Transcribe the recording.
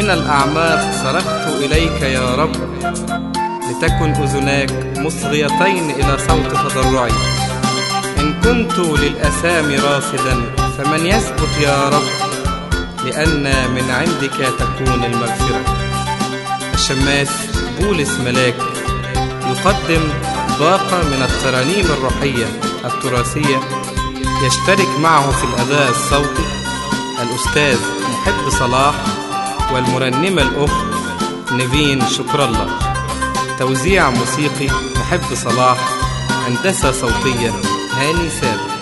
ومن الأعماق صرخت إليك يا رب لتكن أذناك مصغيتين إلى صوت تضرعي. إن كنت للأسام راصدا فمن يثبت يا رب لأن من عندك تكون المغفرة. الشماس بولس ملاك يقدم باقة من الترانيم الروحية التراثية يشترك معه في الأداء الصوتي الأستاذ محب صلاح والمرنمة الأخت نيفين شكر الله. توزيع موسيقي محب صلاح هندسة صوتية هاني ثابت.